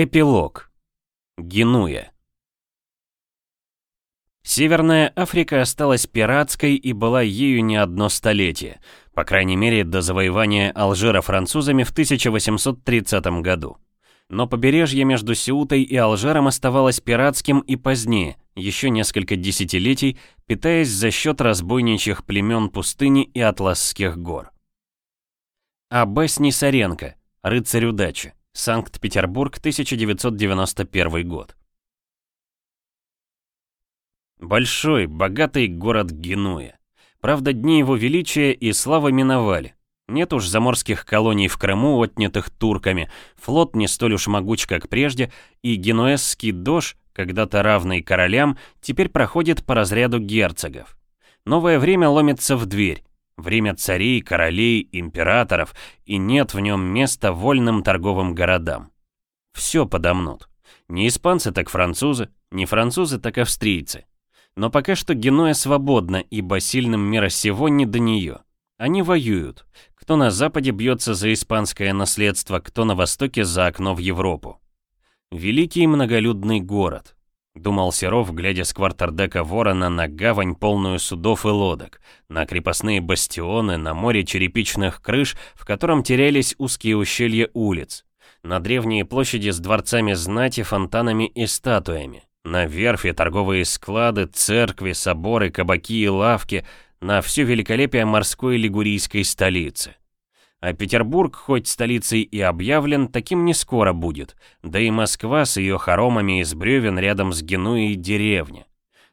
Эпилог. Генуя. Северная Африка осталась пиратской и была ею не одно столетие, по крайней мере до завоевания Алжира французами в 1830 году. Но побережье между Сеутой и Алжиром оставалось пиратским и позднее, еще несколько десятилетий, питаясь за счет разбойничьих племен пустыни и Атласских гор. А.Б. Снисаренко, рыцарь удачи. Санкт-Петербург, 1991 год. Большой, богатый город Генуя. Правда, дни его величия и славы миновали. Нет уж заморских колоний в Крыму, отнятых турками, флот не столь уж могуч, как прежде, и генуэзский дож, когда-то равный королям, теперь проходит по разряду герцогов. Новое время ломится в дверь. Время царей, королей, императоров, и нет в нем места вольным торговым городам. Все подомнут. Не испанцы, так французы, не французы, так австрийцы. Но пока что Генуя свободна, ибо сильным мира сего не до нее. Они воюют. Кто на западе бьется за испанское наследство, кто на востоке за окно в Европу. Великий многолюдный город. Думал Серов, глядя с квартердека Ворона на гавань, полную судов и лодок, на крепостные бастионы, на море черепичных крыш, в котором терялись узкие ущелья улиц, на древние площади с дворцами знати, фонтанами и статуями, на верфи, торговые склады, церкви, соборы, кабаки и лавки, на все великолепие морской лигурийской столицы. А Петербург, хоть столицей и объявлен, таким не скоро будет, да и Москва с ее хоромами из бревен рядом с Генуей деревня.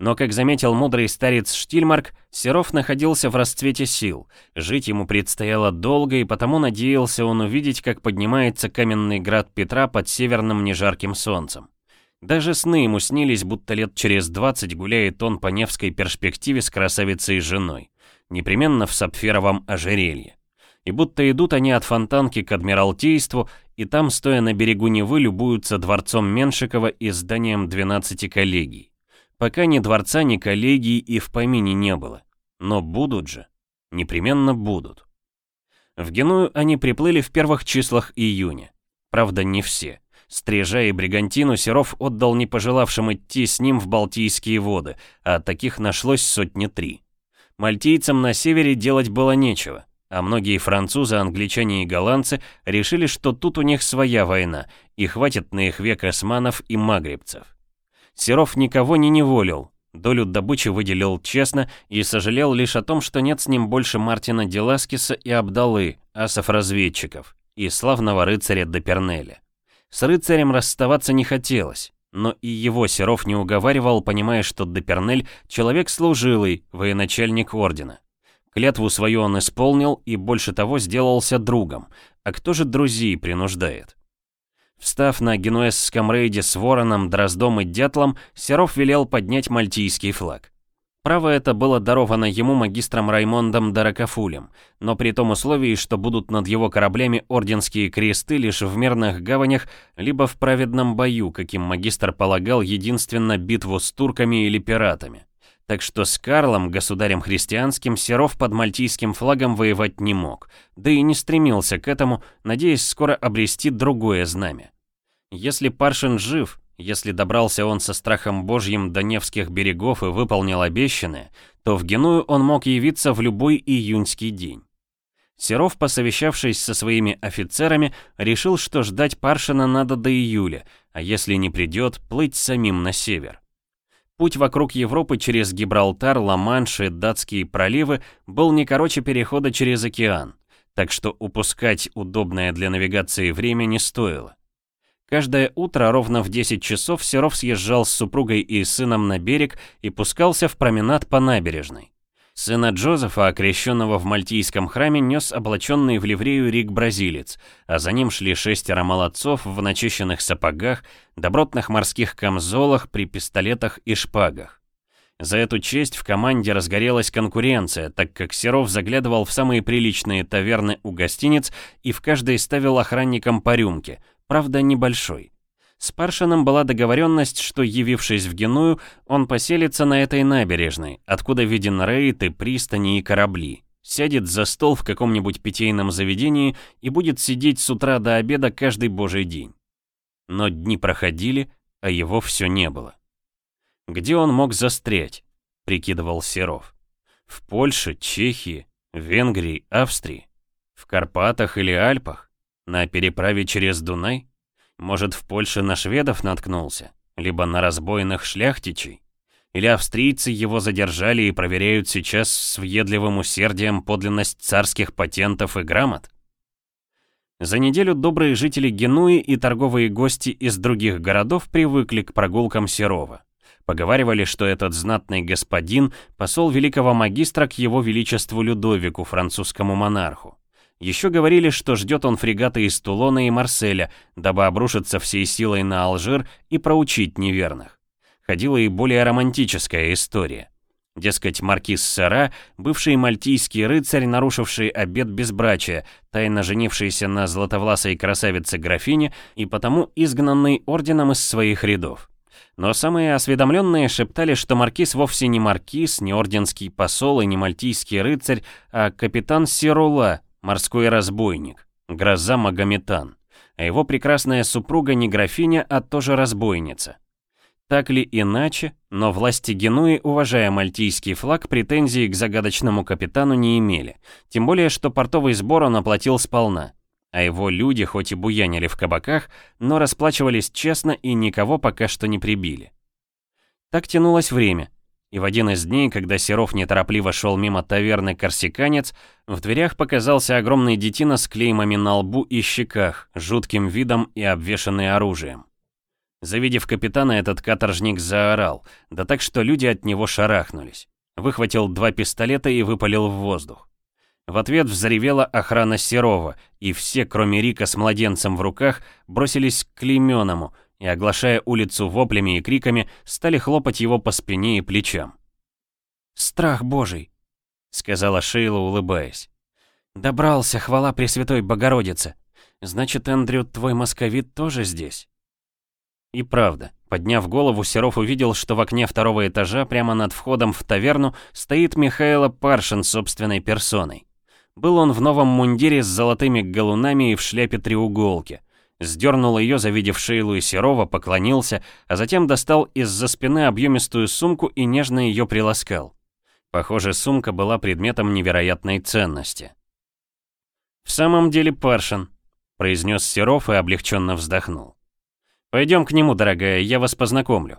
Но, как заметил мудрый старец Штильмарк, Серов находился в расцвете сил, жить ему предстояло долго, и потому надеялся он увидеть, как поднимается каменный град Петра под северным нежарким солнцем. Даже сны ему снились, будто лет через 20 гуляет он по Невской перспективе с красавицей и женой, непременно в сапфировом ожерелье. И будто идут они от фонтанки к Адмиралтейству, и там, стоя на берегу Невы, любуются дворцом Меншикова и зданием 12 коллегий. Пока ни дворца, ни коллегий и в помине не было. Но будут же. Непременно будут. В Геную они приплыли в первых числах июня. Правда, не все. Стрижа и Бригантину Серов отдал не пожелавшим идти с ним в Балтийские воды, а таких нашлось сотни три. Мальтийцам на севере делать было нечего, а многие французы, англичане и голландцы решили, что тут у них своя война, и хватит на их век османов и магребцев. Серов никого не неволил, долю добычи выделил честно и сожалел лишь о том, что нет с ним больше Мартина Деласкиса и Абдалы, асов-разведчиков, и славного рыцаря Депернеля. С рыцарем расставаться не хотелось, но и его Серов не уговаривал, понимая, что Депернель — человек служилый, военачальник ордена. Клятву свою он исполнил и больше того сделался другом, а кто же друзей принуждает? Встав на генуэзском рейде с Вороном, Дроздом и Дятлом, Серов велел поднять мальтийский флаг. Право это было даровано ему магистром Раймондом Даракафулем, но при том условии, что будут над его кораблями орденские кресты лишь в мирных гаванях, либо в праведном бою, каким магистр полагал единственно битву с турками или пиратами. Так что с Карлом, государем христианским, Серов под мальтийским флагом воевать не мог, да и не стремился к этому, надеясь скоро обрести другое знамя. Если Паршин жив, если добрался он со страхом божьим до Невских берегов и выполнил обещанное, то в Геную он мог явиться в любой июньский день. Серов, посовещавшись со своими офицерами, решил, что ждать Паршина надо до июля, а если не придет, плыть самим на север. Путь вокруг Европы через Гибралтар, Ла-Манш и датские проливы был не короче перехода через океан, так что упускать удобное для навигации время не стоило. Каждое утро ровно в 10 часов Серов съезжал с супругой и сыном на берег и пускался в променад по набережной. Сына Джозефа, окрещенного в Мальтийском храме, нес облаченный в ливрею Рик-бразилец, а за ним шли шестеро молодцов в начищенных сапогах, добротных морских камзолах, при пистолетах и шпагах. За эту честь в команде разгорелась конкуренция, так как Серов заглядывал в самые приличные таверны у гостиниц и в каждой ставил охранникам по рюмке, правда небольшой. С Паршином была договоренность, что, явившись в Геную, он поселится на этой набережной, откуда виден рейд и пристани и корабли, сядет за стол в каком-нибудь питейном заведении и будет сидеть с утра до обеда каждый божий день. Но дни проходили, а его все не было. Где он мог застрять? Прикидывал Серов. В Польше, Чехии, Венгрии, Австрии? В Карпатах или Альпах? На переправе через Дунай? Может, в Польше на шведов наткнулся? Либо на разбойных шляхтичей? Или австрийцы его задержали и проверяют сейчас с въедливым усердием подлинность царских патентов и грамот? За неделю добрые жители Генуи и торговые гости из других городов привыкли к прогулкам Серова. Поговаривали, что этот знатный господин – посол великого магистра к его величеству Людовику, французскому монарху. Еще говорили, что ждет он фрегаты из Тулона и Марселя, дабы обрушиться всей силой на Алжир и проучить неверных ходила и более романтическая история. Дескать, маркиз Сара, бывший мальтийский рыцарь, нарушивший обет безбрачия, тайно женившийся на златовласой красавице-графине и потому изгнанный орденом из своих рядов. Но самые осведомленные шептали, что маркиз вовсе не маркиз, не орденский посол и не мальтийский рыцарь, а капитан Сирула, морской разбойник, гроза Магометан. А его прекрасная супруга не графиня, а тоже разбойница. Так ли иначе, но власти Генуи, уважая мальтийский флаг, претензий к загадочному капитану не имели, тем более, что портовый сбор он оплатил сполна, а его люди хоть и буянили в кабаках, но расплачивались честно и никого пока что не прибили. Так тянулось время, и в один из дней, когда Серов неторопливо шел мимо таверны «Корсиканец», в дверях показался огромный детина с клеймами на лбу и щеках, жутким видом и обвешанный оружием. Завидев капитана, этот каторжник заорал, да так что люди от него шарахнулись. Выхватил два пистолета и выпалил в воздух. В ответ взревела охрана Серова, и все, кроме Рика с младенцем в руках, бросились к Клейменому и, оглашая улицу воплями и криками, стали хлопать его по спине и плечам. «Страх божий!» — сказала Шейла, улыбаясь. «Добрался, хвала Пресвятой Богородице! Значит, Эндрю, твой московит тоже здесь?» И правда, подняв голову, Серов увидел, что в окне второго этажа, прямо над входом в таверну, стоит Михаила Паршин собственной персоной. Был он в новом мундире с золотыми галунами и в шляпе треуголки. Сдернул ее, завидев Шейлу и Серова, поклонился, а затем достал из-за спины объемистую сумку и нежно ее приласкал. Похоже, сумка была предметом невероятной ценности. «В самом деле Паршин», — произнес Серов и облегченно вздохнул. Пойдем к нему, дорогая, я вас познакомлю».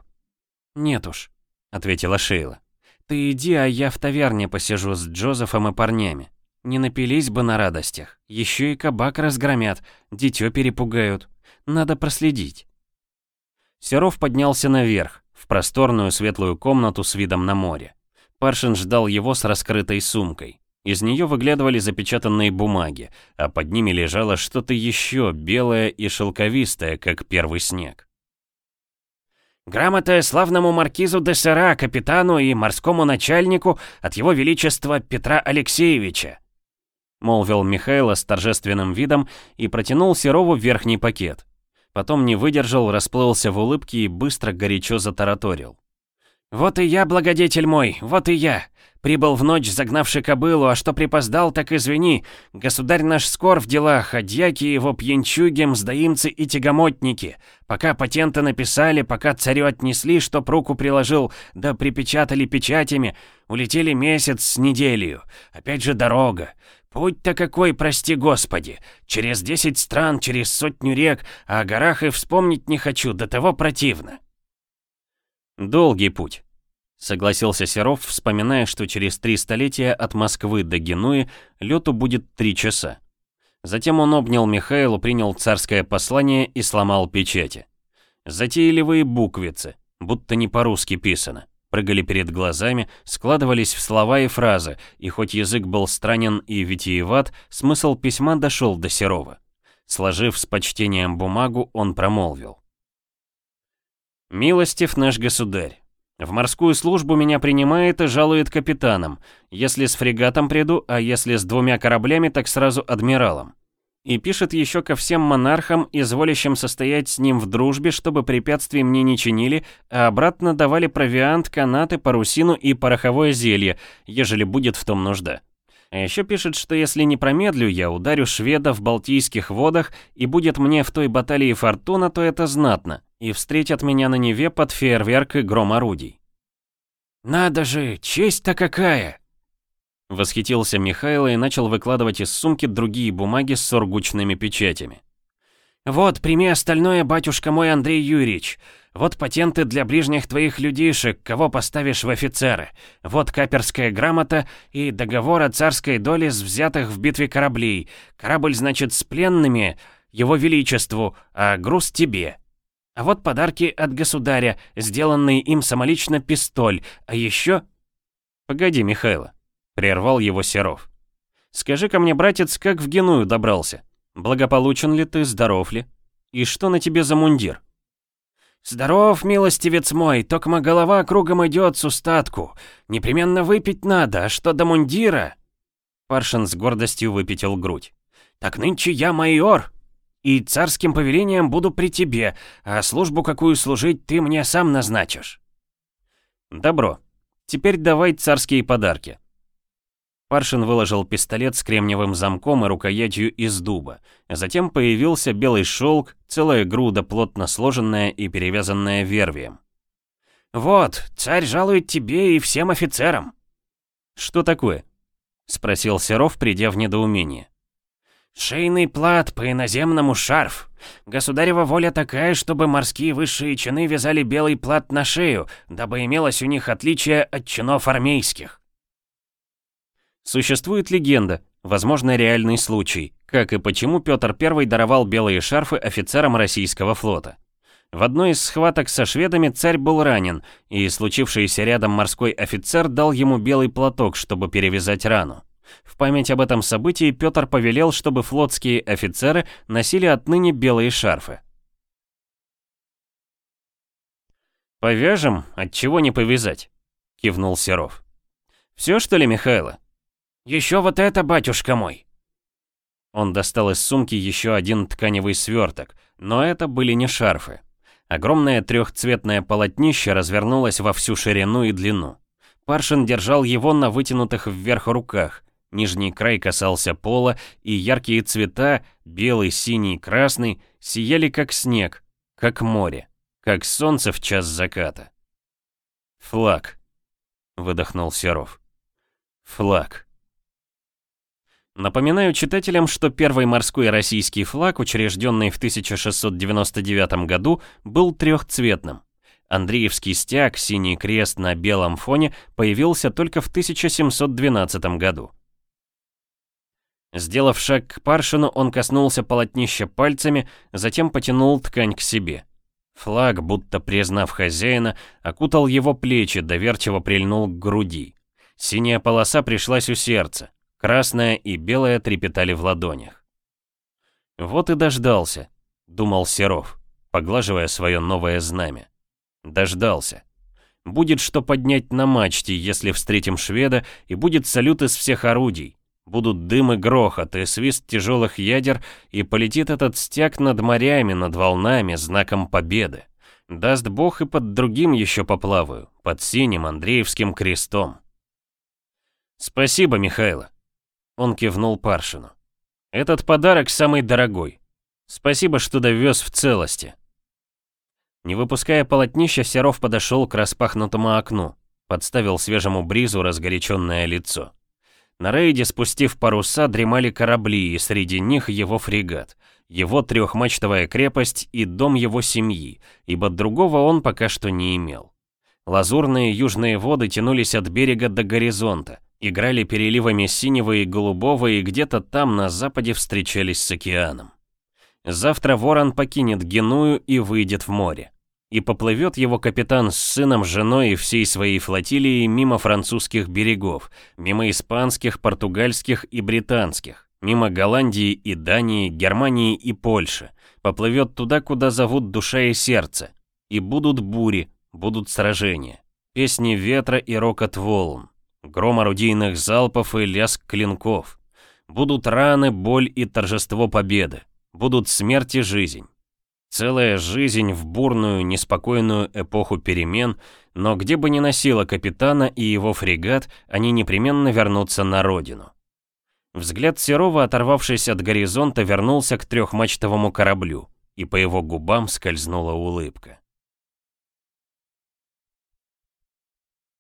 «Нет уж», — ответила Шейла. «Ты иди, а я в таверне посижу с Джозефом и парнями. Не напились бы на радостях. Еще и кабак разгромят, дитё перепугают. Надо проследить». Серов поднялся наверх, в просторную светлую комнату с видом на море. Паршин ждал его с раскрытой сумкой. Из нее выглядывали запечатанные бумаги, а под ними лежало что-то еще белое и шелковистое, как первый снег. «Грамота славному маркизу де Сера, капитану и морскому начальнику от его величества Петра Алексеевича», молвил Михайло с торжественным видом и протянул Серову верхний пакет. Потом не выдержал, расплылся в улыбке и быстро горячо затараторил. «Вот и я, благодетель мой, вот и я. Прибыл в ночь, загнавший кобылу, а что припоздал, так извини. Государь наш скор в делах, а дьяки его пьянчуги, мздоимцы и тягомотники. Пока патенты написали, пока царю отнесли, чтоб руку приложил, да припечатали печатями, улетели месяц с неделю. Опять же дорога. Путь-то какой, прости господи. Через десять стран, через сотню рек, а о горах и вспомнить не хочу, до того противно. Долгий путь. Согласился Серов, вспоминая, что через три столетия от Москвы до Генуи лету будет три часа. Затем он обнял Михаилу, принял царское послание и сломал печати. Затейливые буквицы, будто не по-русски писано, прыгали перед глазами, складывались в слова и фразы, и хоть язык был странен и витиеват, смысл письма дошел до Серова. Сложив с почтением бумагу, он промолвил. «Милостив наш государь, в морскую службу меня принимает и жалует капитаном. Если с фрегатом приду, а если с двумя кораблями, так сразу адмиралом. И пишет еще ко всем монархам, изволящим состоять с ним в дружбе, чтобы препятствий мне не чинили, а обратно давали провиант, канаты, парусину и пороховое зелье, ежели будет в том нужда. А еще пишет, что если не промедлю, я ударю шведа в Балтийских водах, и будет мне в той баталии фортуна, то это знатно, и встретят меня на Неве под фейерверк и гром орудий. «Надо же, честь-то какая!» Восхитился Михаил и начал выкладывать из сумки другие бумаги с сургучными печатями. «Вот, прими остальное, батюшка мой Андрей Юрьевич. Вот патенты для ближних твоих людишек, кого поставишь в офицеры. Вот каперская грамота и договор о царской доле с взятых в битве кораблей. Корабль, значит, с пленными, его величеству, а груз тебе. А вот подарки от государя, сделанный им самолично пистоль, а еще...» «Погоди, Михайло», — прервал его Серов. «Скажи-ка мне, братец, как в Геную добрался? Благополучен ли ты, здоров ли? И что на тебе за мундир?» «Здоров, милостивец мой, токма голова кругом идет с устатку. Непременно выпить надо, а что до мундира?» Паршин с гордостью выпятил грудь. «Так нынче я майор, и царским повелением буду при тебе, а службу какую служить ты мне сам назначишь». «Добро. Теперь давай царские подарки. Паршин выложил пистолет с кремниевым замком и рукоятью из дуба. Затем появился белый шелк, целая груда, плотно сложенная и перевязанная вервием. «Вот, царь жалует тебе и всем офицерам». «Что такое?» — спросил Серов, придя в недоумение. «Шейный плат по иноземному шарф. Государева воля такая, чтобы морские высшие чины вязали белый плат на шею, дабы имелось у них отличие от чинов армейских». Существует легенда, возможно реальный случай, как и почему Петр I даровал белые шарфы офицерам российского флота. В одной из схваток со шведами царь был ранен, и случившийся рядом морской офицер дал ему белый платок, чтобы перевязать рану. В память об этом событии Петр повелел, чтобы флотские офицеры носили отныне белые шарфы. «Повяжем, от чего не повязать?» — кивнул Серов. «Все, что ли, Михайло?» «Еще вот это, батюшка мой!» Он достал из сумки еще один тканевый сверток, но это были не шарфы. Огромное трехцветное полотнище развернулось во всю ширину и длину. Паршин держал его на вытянутых вверх руках. Нижний край касался пола, и яркие цвета, белый, синий, красный, сияли как снег, как море, как солнце в час заката. «Флаг», — выдохнул Серов. «Флаг». Напоминаю читателям, что первый морской российский флаг, учрежденный в 1699 году, был трехцветным. Андреевский стяг, синий крест на белом фоне, появился только в 1712 году. Сделав шаг к Паршину, он коснулся полотнища пальцами, затем потянул ткань к себе. Флаг, будто признав хозяина, окутал его плечи, доверчиво прильнул к груди. Синяя полоса пришлась у сердца. Красная и белая трепетали в ладонях. «Вот и дождался», — думал Серов, поглаживая свое новое знамя. «Дождался. Будет что поднять на мачте, если встретим шведа, и будет салют из всех орудий. Будут дым и грохот, и свист тяжелых ядер, и полетит этот стяг над морями, над волнами, знаком победы. Даст бог и под другим еще поплаваю, под синим Андреевским крестом. Спасибо, Михайло. Он кивнул Паршину. «Этот подарок самый дорогой. Спасибо, что довез в целости». Не выпуская полотнища, Серов подошел к распахнутому окну, подставил свежему бризу разгоряченное лицо. На рейде, спустив паруса, дремали корабли, и среди них его фрегат, его трехмачтовая крепость и дом его семьи, ибо другого он пока что не имел. Лазурные южные воды тянулись от берега до горизонта, играли переливами синего и голубого и где-то там на западе встречались с океаном. Завтра Ворон покинет Геную и выйдет в море. И поплывет его капитан с сыном, женой и всей своей флотилией мимо французских берегов, мимо испанских, португальских и британских, мимо Голландии и Дании, Германии и Польши, поплывет туда, куда зовут душа и сердце. И будут бури, будут сражения, песни ветра и рокот волн, Гром орудийных залпов и лязг клинков. Будут раны, боль и торжество победы. Будут смерть и жизнь. Целая жизнь в бурную, неспокойную эпоху перемен, но где бы ни носила капитана и его фрегат, они непременно вернутся на родину. Взгляд Серова, оторвавшись от горизонта, вернулся к трехмачтовому кораблю, и по его губам скользнула улыбка.